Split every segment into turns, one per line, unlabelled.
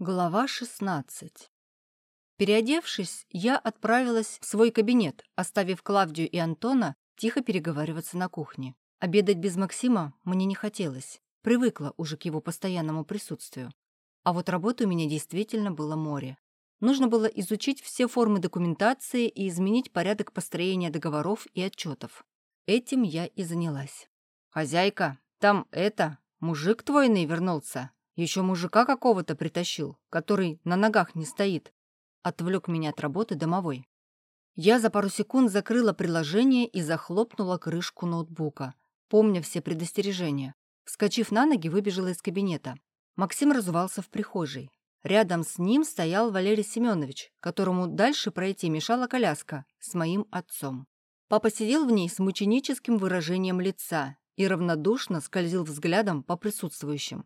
Глава 16 Переодевшись, я отправилась в свой кабинет, оставив Клавдию и Антона тихо переговариваться на кухне. Обедать без Максима мне не хотелось. Привыкла уже к его постоянному присутствию. А вот работы у меня действительно было море. Нужно было изучить все формы документации и изменить порядок построения договоров и отчетов. Этим я и занялась. «Хозяйка, там это, мужик твойный вернулся», еще мужика какого-то притащил, который на ногах не стоит. Отвлек меня от работы домовой. Я за пару секунд закрыла приложение и захлопнула крышку ноутбука, помня все предостережения. Вскочив на ноги, выбежала из кабинета. Максим разувался в прихожей. Рядом с ним стоял Валерий Семенович, которому дальше пройти мешала коляска с моим отцом. Папа сидел в ней с мученическим выражением лица и равнодушно скользил взглядом по присутствующим.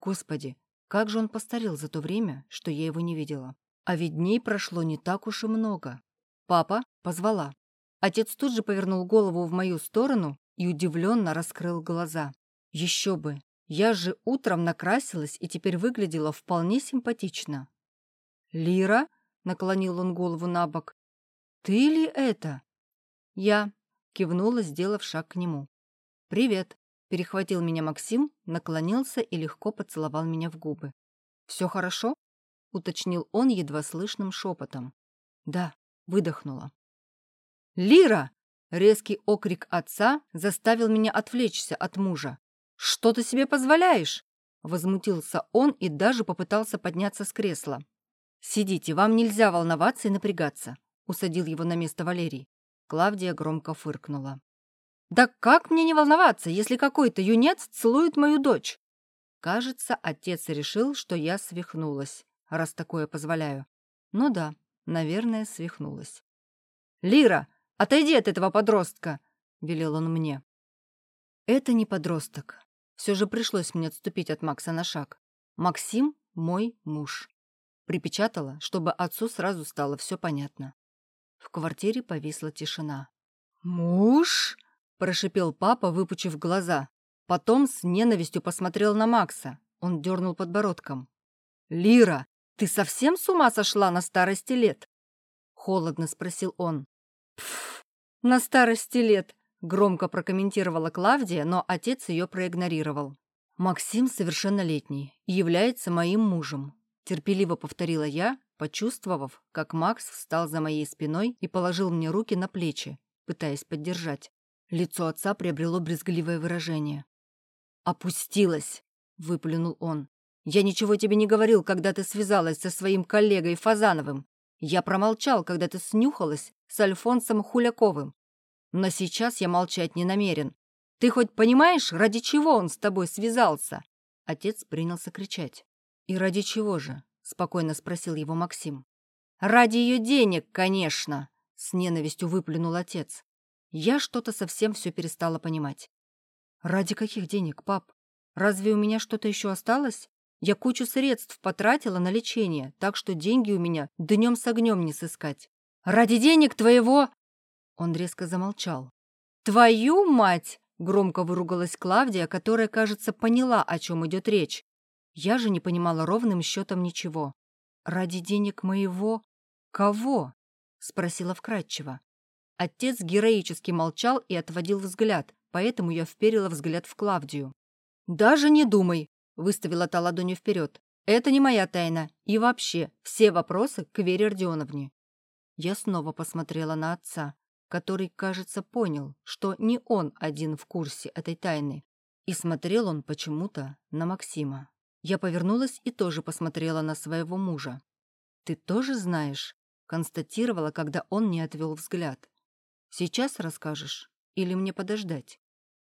Господи, как же он постарел за то время, что я его не видела. А ведь дней прошло не так уж и много. Папа позвала. Отец тут же повернул голову в мою сторону и удивленно раскрыл глаза. Еще бы, я же утром накрасилась и теперь выглядела вполне симпатично. «Лира?» — наклонил он голову на бок. «Ты ли это?» «Я», — кивнула, сделав шаг к нему. «Привет». Перехватил меня Максим, наклонился и легко поцеловал меня в губы. «Все хорошо?» — уточнил он едва слышным шепотом. «Да», — выдохнула. «Лира!» — резкий окрик отца заставил меня отвлечься от мужа. «Что ты себе позволяешь?» — возмутился он и даже попытался подняться с кресла. «Сидите, вам нельзя волноваться и напрягаться», — усадил его на место Валерий. Клавдия громко фыркнула. Да как мне не волноваться, если какой-то юнец целует мою дочь? Кажется, отец решил, что я свихнулась, раз такое позволяю. Ну да, наверное, свихнулась. «Лира, отойди от этого подростка!» — велел он мне. «Это не подросток. Все же пришлось мне отступить от Макса на шаг. Максим — мой муж». Припечатала, чтобы отцу сразу стало все понятно. В квартире повисла тишина. «Муж?» Прошипел папа, выпучив глаза. Потом с ненавистью посмотрел на Макса. Он дернул подбородком. «Лира, ты совсем с ума сошла на старости лет?» Холодно спросил он. «Пф, на старости лет», — громко прокомментировала Клавдия, но отец ее проигнорировал. «Максим совершеннолетний и является моим мужем», — терпеливо повторила я, почувствовав, как Макс встал за моей спиной и положил мне руки на плечи, пытаясь поддержать. Лицо отца приобрело брезгливое выражение. «Опустилась!» — выплюнул он. «Я ничего тебе не говорил, когда ты связалась со своим коллегой Фазановым. Я промолчал, когда ты снюхалась с Альфонсом Хуляковым. Но сейчас я молчать не намерен. Ты хоть понимаешь, ради чего он с тобой связался?» Отец принялся кричать. «И ради чего же?» — спокойно спросил его Максим. «Ради ее денег, конечно!» — с ненавистью выплюнул отец. Я что-то совсем все перестала понимать. Ради каких денег, пап? Разве у меня что-то еще осталось? Я кучу средств потратила на лечение, так что деньги у меня днем с огнем не сыскать. Ради денег твоего...» Он резко замолчал. «Твою мать!» — громко выругалась Клавдия, которая, кажется, поняла, о чем идет речь. Я же не понимала ровным счетом ничего. «Ради денег моего... кого?» — спросила вкратчиво. Отец героически молчал и отводил взгляд, поэтому я вперила взгляд в Клавдию. «Даже не думай!» — выставила та ладонью вперед. «Это не моя тайна. И вообще, все вопросы к Вере Родионовне». Я снова посмотрела на отца, который, кажется, понял, что не он один в курсе этой тайны. И смотрел он почему-то на Максима. Я повернулась и тоже посмотрела на своего мужа. «Ты тоже знаешь?» — констатировала, когда он не отвел взгляд. «Сейчас расскажешь? Или мне подождать?»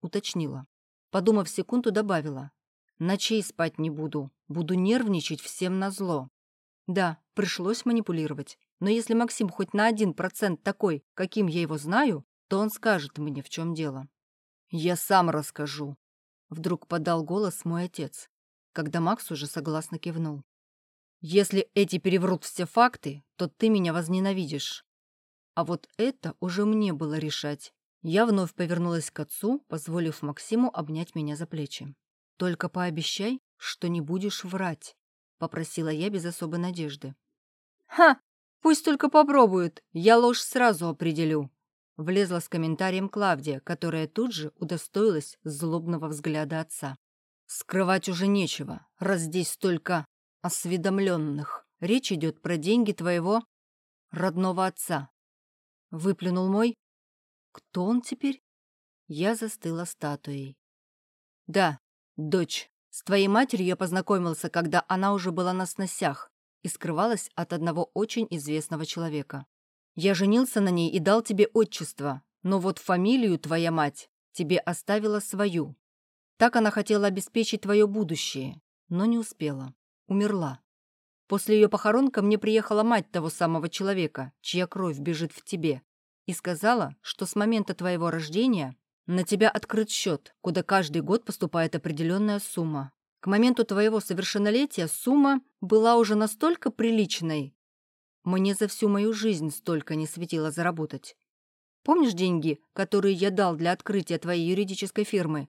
Уточнила. Подумав секунду, добавила. «Ночей спать не буду. Буду нервничать всем назло». Да, пришлось манипулировать. Но если Максим хоть на один процент такой, каким я его знаю, то он скажет мне, в чем дело. «Я сам расскажу», — вдруг подал голос мой отец, когда Макс уже согласно кивнул. «Если эти переврут все факты, то ты меня возненавидишь. А вот это уже мне было решать. Я вновь повернулась к отцу, позволив Максиму обнять меня за плечи. «Только пообещай, что не будешь врать». — попросила я без особой надежды. «Ха! Пусть только попробуют, я ложь сразу определю», — влезла с комментарием Клавдия, которая тут же удостоилась злобного взгляда отца. «Скрывать уже нечего, раз здесь столько осведомленных. Речь идет про деньги твоего родного отца». Выплюнул мой. «Кто он теперь?» Я застыла статуей. «Да, дочь. С твоей матерью я познакомился, когда она уже была на сносях и скрывалась от одного очень известного человека. Я женился на ней и дал тебе отчество, но вот фамилию твоя мать тебе оставила свою. Так она хотела обеспечить твое будущее, но не успела. Умерла. После ее похорон ко мне приехала мать того самого человека, чья кровь бежит в тебе, и сказала, что с момента твоего рождения на тебя открыт счет, куда каждый год поступает определенная сумма. К моменту твоего совершеннолетия сумма была уже настолько приличной. Мне за всю мою жизнь столько не светило заработать. Помнишь деньги, которые я дал для открытия твоей юридической фирмы?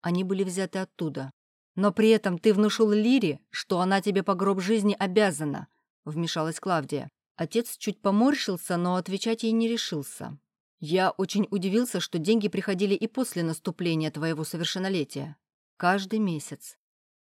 Они были взяты оттуда. Но при этом ты внушил Лире, что она тебе по гроб жизни обязана, вмешалась Клавдия. Отец чуть поморщился, но отвечать ей не решился. Я очень удивился, что деньги приходили и после наступления твоего совершеннолетия. Каждый месяц.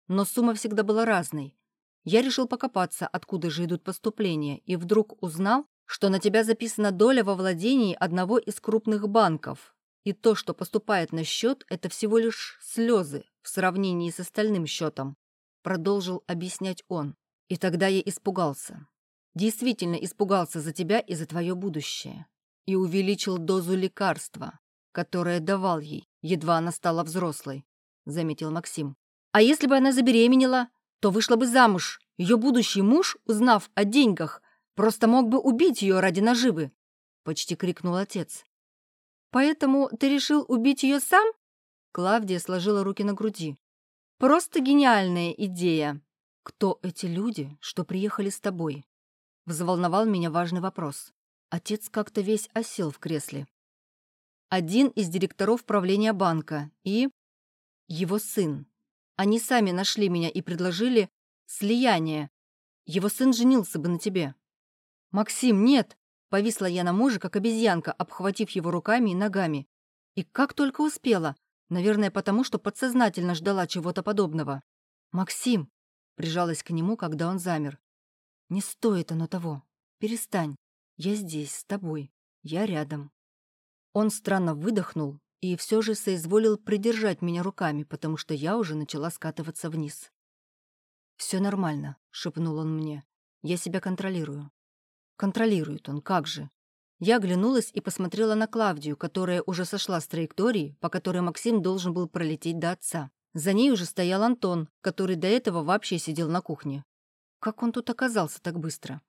Но сумма всегда была разной. Я решил покопаться, откуда же идут поступления, и вдруг узнал, что на тебя записана доля во владении одного из крупных банков. И то, что поступает на счет, это всего лишь слезы в сравнении с остальным счетом. Продолжил объяснять он. И тогда я испугался. Действительно испугался за тебя и за твое будущее и увеличил дозу лекарства, которое давал ей, едва она стала взрослой», — заметил Максим. «А если бы она забеременела, то вышла бы замуж. Ее будущий муж, узнав о деньгах, просто мог бы убить ее ради наживы», — почти крикнул отец. «Поэтому ты решил убить ее сам?» Клавдия сложила руки на груди. «Просто гениальная идея. Кто эти люди, что приехали с тобой?» Взволновал меня важный вопрос. Отец как-то весь осел в кресле. Один из директоров правления банка и... его сын. Они сами нашли меня и предложили слияние. Его сын женился бы на тебе. «Максим, нет!» Повисла я на мужа, как обезьянка, обхватив его руками и ногами. И как только успела. Наверное, потому что подсознательно ждала чего-то подобного. «Максим!» Прижалась к нему, когда он замер. «Не стоит оно того. Перестань. Я здесь, с тобой. Я рядом». Он странно выдохнул и все же соизволил придержать меня руками, потому что я уже начала скатываться вниз. «Все нормально», — шепнул он мне. «Я себя контролирую». «Контролирует он, как же?» Я оглянулась и посмотрела на Клавдию, которая уже сошла с траектории, по которой Максим должен был пролететь до отца. За ней уже стоял Антон, который до этого вообще сидел на кухне. Как он тут оказался так быстро?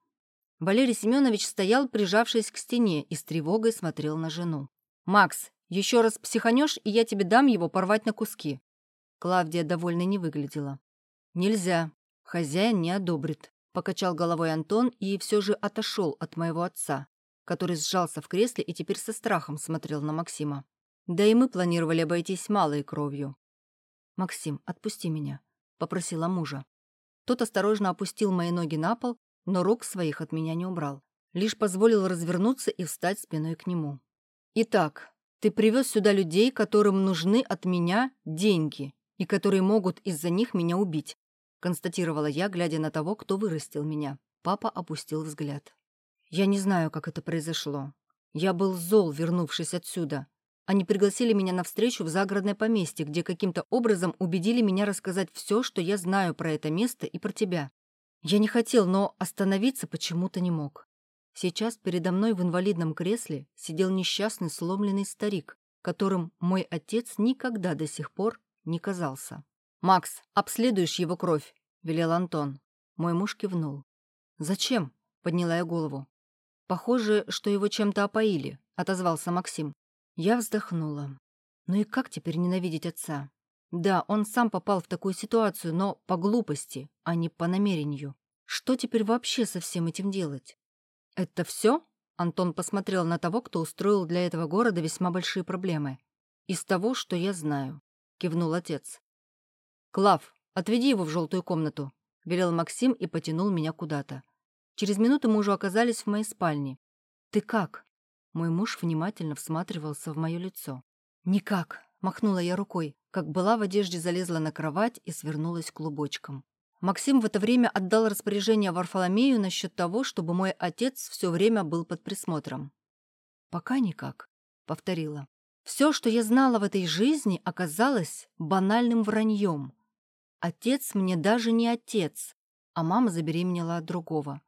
Валерий Семенович стоял, прижавшись к стене, и с тревогой смотрел на жену. «Макс, еще раз психанешь, и я тебе дам его порвать на куски». Клавдия довольно не выглядела. «Нельзя. Хозяин не одобрит», — покачал головой Антон и все же отошел от моего отца, который сжался в кресле и теперь со страхом смотрел на Максима. Да и мы планировали обойтись малой кровью. «Максим, отпусти меня», — попросила мужа. Тот осторожно опустил мои ноги на пол но рук своих от меня не убрал. Лишь позволил развернуться и встать спиной к нему. «Итак, ты привез сюда людей, которым нужны от меня деньги и которые могут из-за них меня убить», констатировала я, глядя на того, кто вырастил меня. Папа опустил взгляд. «Я не знаю, как это произошло. Я был зол, вернувшись отсюда. Они пригласили меня на встречу в загородное поместье, где каким-то образом убедили меня рассказать все, что я знаю про это место и про тебя. Я не хотел, но остановиться почему-то не мог. Сейчас передо мной в инвалидном кресле сидел несчастный сломленный старик, которым мой отец никогда до сих пор не казался. «Макс, обследуешь его кровь», — велел Антон. Мой муж кивнул. «Зачем?» — подняла я голову. «Похоже, что его чем-то опоили», — отозвался Максим. Я вздохнула. «Ну и как теперь ненавидеть отца? Да, он сам попал в такую ситуацию, но по глупости, а не по намерению. Что теперь вообще со всем этим делать? Это все? Антон посмотрел на того, кто устроил для этого города весьма большие проблемы. Из того, что я знаю, кивнул отец. Клав, отведи его в желтую комнату, — велел Максим и потянул меня куда-то. Через минуту мы уже оказались в моей спальне. «Ты как?» Мой муж внимательно всматривался в мое лицо. «Никак», — махнула я рукой, как была в одежде залезла на кровать и свернулась клубочком. Максим в это время отдал распоряжение Варфоломею насчет того, чтобы мой отец все время был под присмотром. «Пока никак», — повторила. «Все, что я знала в этой жизни, оказалось банальным враньем. Отец мне даже не отец, а мама забеременела от другого.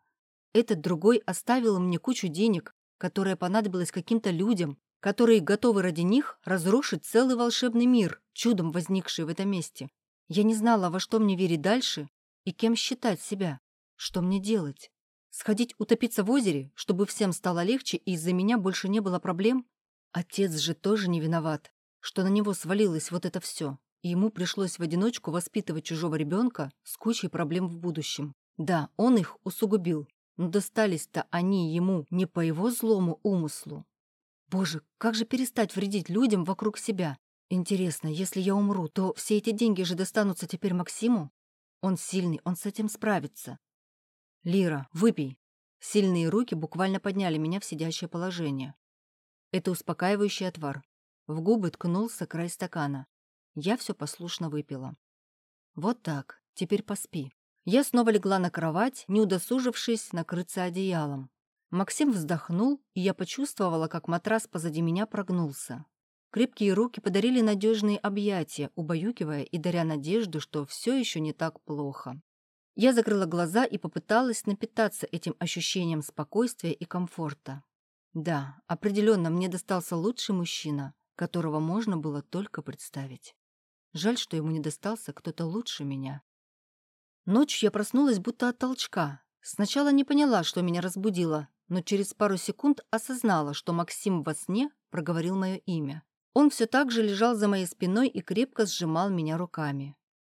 Этот другой оставил мне кучу денег, которая понадобилась каким-то людям, которые готовы ради них разрушить целый волшебный мир, чудом возникший в этом месте. Я не знала, во что мне верить дальше и кем считать себя. Что мне делать? Сходить утопиться в озере, чтобы всем стало легче и из-за меня больше не было проблем? Отец же тоже не виноват, что на него свалилось вот это все, и ему пришлось в одиночку воспитывать чужого ребенка с кучей проблем в будущем. Да, он их усугубил, но достались-то они ему не по его злому умыслу. Боже, как же перестать вредить людям вокруг себя? Интересно, если я умру, то все эти деньги же достанутся теперь Максиму? Он сильный, он с этим справится. Лира, выпей. Сильные руки буквально подняли меня в сидящее положение. Это успокаивающий отвар. В губы ткнулся край стакана. Я все послушно выпила. Вот так, теперь поспи. Я снова легла на кровать, не удосужившись накрыться одеялом. Максим вздохнул, и я почувствовала, как матрас позади меня прогнулся. Крепкие руки подарили надежные объятия, убаюкивая и даря надежду, что все еще не так плохо. Я закрыла глаза и попыталась напитаться этим ощущением спокойствия и комфорта. Да, определенно мне достался лучший мужчина, которого можно было только представить. Жаль, что ему не достался кто-то лучше меня. Ночью я проснулась будто от толчка. Сначала не поняла, что меня разбудило, но через пару секунд осознала, что Максим во сне проговорил мое имя. Он все так же лежал за моей спиной и крепко сжимал меня руками.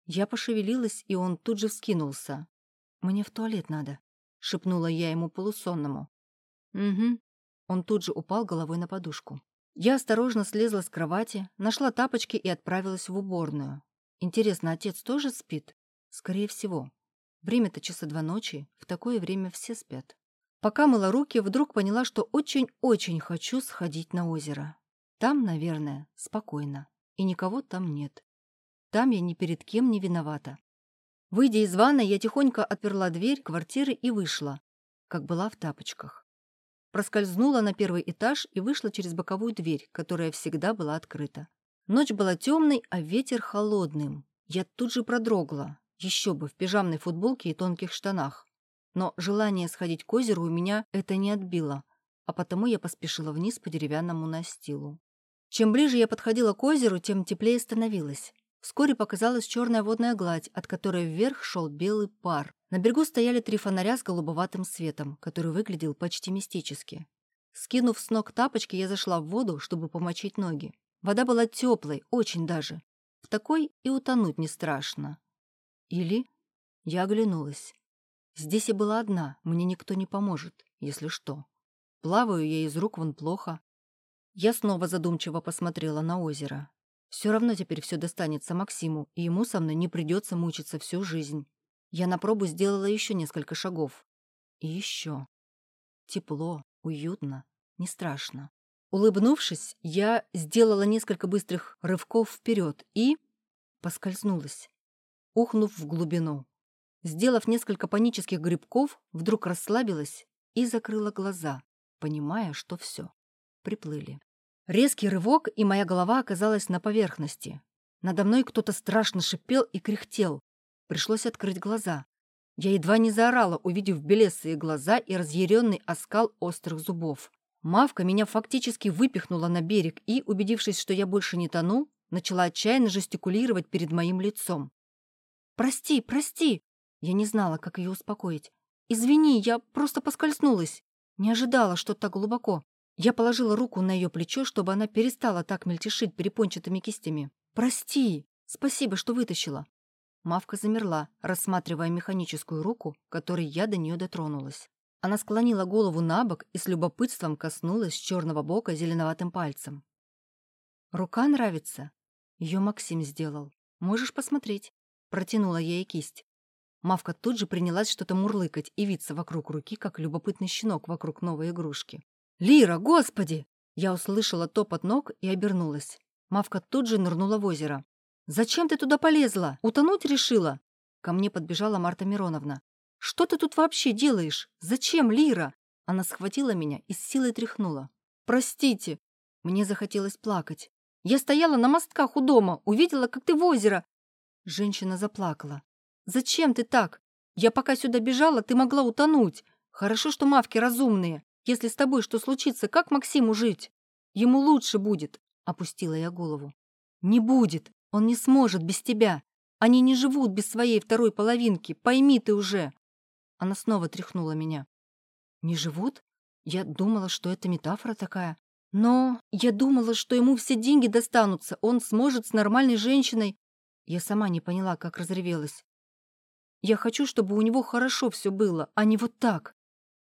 Я пошевелилась, и он тут же вскинулся. «Мне в туалет надо», — шепнула я ему полусонному. «Угу». Он тут же упал головой на подушку. Я осторожно слезла с кровати, нашла тапочки и отправилась в уборную. Интересно, отец тоже спит? Скорее всего. Время-то часа два ночи, в такое время все спят. Пока мыла руки, вдруг поняла, что очень-очень хочу сходить на озеро. Там, наверное, спокойно. И никого там нет. Там я ни перед кем не виновата. Выйдя из ванной, я тихонько отперла дверь квартиры и вышла, как была в тапочках. Проскользнула на первый этаж и вышла через боковую дверь, которая всегда была открыта. Ночь была темной, а ветер холодным. Я тут же продрогла, еще бы, в пижамной футболке и тонких штанах. Но желание сходить к озеру у меня это не отбило, а потому я поспешила вниз по деревянному настилу. Чем ближе я подходила к озеру, тем теплее становилось. Вскоре показалась черная водная гладь, от которой вверх шел белый пар. На берегу стояли три фонаря с голубоватым светом, который выглядел почти мистически. Скинув с ног тапочки, я зашла в воду, чтобы помочить ноги. Вода была теплой, очень даже. В такой и утонуть не страшно. Или... Я оглянулась. Здесь я была одна, мне никто не поможет, если что. Плаваю я из рук вон плохо, я снова задумчиво посмотрела на озеро. Все равно теперь все достанется Максиму, и ему со мной не придется мучиться всю жизнь. Я на пробу сделала еще несколько шагов. И еще. Тепло, уютно, не страшно. Улыбнувшись, я сделала несколько быстрых рывков вперед и... поскользнулась, ухнув в глубину. Сделав несколько панических грибков, вдруг расслабилась и закрыла глаза, понимая, что все приплыли. Резкий рывок, и моя голова оказалась на поверхности. Надо мной кто-то страшно шипел и кряхтел. Пришлось открыть глаза. Я едва не заорала, увидев белесые глаза и разъяренный оскал острых зубов. Мавка меня фактически выпихнула на берег и, убедившись, что я больше не тону, начала отчаянно жестикулировать перед моим лицом. «Прости, прости!» Я не знала, как ее успокоить. «Извини, я просто поскользнулась. Не ожидала, что так глубоко. Я положила руку на ее плечо, чтобы она перестала так мельтешить перепончатыми кистями. «Прости! Спасибо, что вытащила!» Мавка замерла, рассматривая механическую руку, которой я до нее дотронулась. Она склонила голову на бок и с любопытством коснулась черного бока зеленоватым пальцем. «Рука нравится?» Ее Максим сделал. «Можешь посмотреть?» Протянула ей кисть. Мавка тут же принялась что-то мурлыкать и виться вокруг руки, как любопытный щенок вокруг новой игрушки. «Лира, господи!» Я услышала топот ног и обернулась. Мавка тут же нырнула в озеро. «Зачем ты туда полезла? Утонуть решила?» Ко мне подбежала Марта Мироновна. «Что ты тут вообще делаешь? Зачем, Лира?» Она схватила меня и с силой тряхнула. «Простите!» Мне захотелось плакать. «Я стояла на мостках у дома, увидела, как ты в озеро!» Женщина заплакала. «Зачем ты так? Я пока сюда бежала, ты могла утонуть. Хорошо, что мавки разумные. Если с тобой что случится, как Максиму жить? Ему лучше будет», — опустила я голову. «Не будет. Он не сможет без тебя. Они не живут без своей второй половинки. Пойми ты уже». Она снова тряхнула меня. «Не живут? Я думала, что это метафора такая. Но я думала, что ему все деньги достанутся. Он сможет с нормальной женщиной. Я сама не поняла, как разревелась. Я хочу, чтобы у него хорошо все было, а не вот так.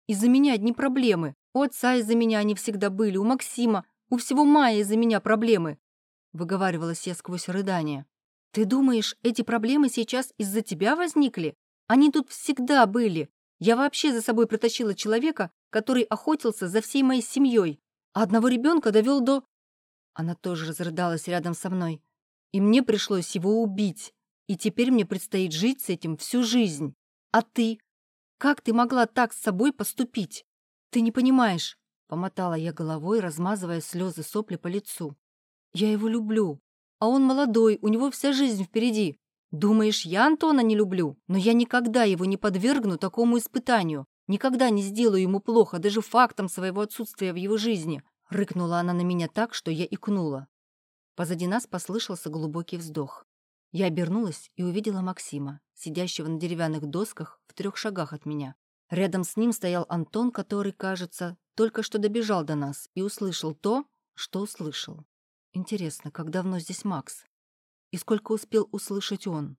Из-за меня одни проблемы. У отца из-за меня они всегда были, у Максима, у всего Майи из-за меня проблемы. Выговаривалась я сквозь рыдание. Ты думаешь, эти проблемы сейчас из-за тебя возникли? Они тут всегда были. Я вообще за собой притащила человека, который охотился за всей моей семьей, а одного ребенка довел до... Она тоже разрыдалась рядом со мной. И мне пришлось его убить. И теперь мне предстоит жить с этим всю жизнь. А ты? Как ты могла так с собой поступить? Ты не понимаешь, — помотала я головой, размазывая слезы сопли по лицу. Я его люблю. А он молодой, у него вся жизнь впереди. Думаешь, я Антона не люблю? Но я никогда его не подвергну такому испытанию. Никогда не сделаю ему плохо, даже фактом своего отсутствия в его жизни. Рыкнула она на меня так, что я икнула. Позади нас послышался глубокий вздох. Я обернулась и увидела Максима, сидящего на деревянных досках в трех шагах от меня. Рядом с ним стоял Антон, который, кажется, только что добежал до нас и услышал то, что услышал. Интересно, как давно здесь Макс? И сколько успел услышать он?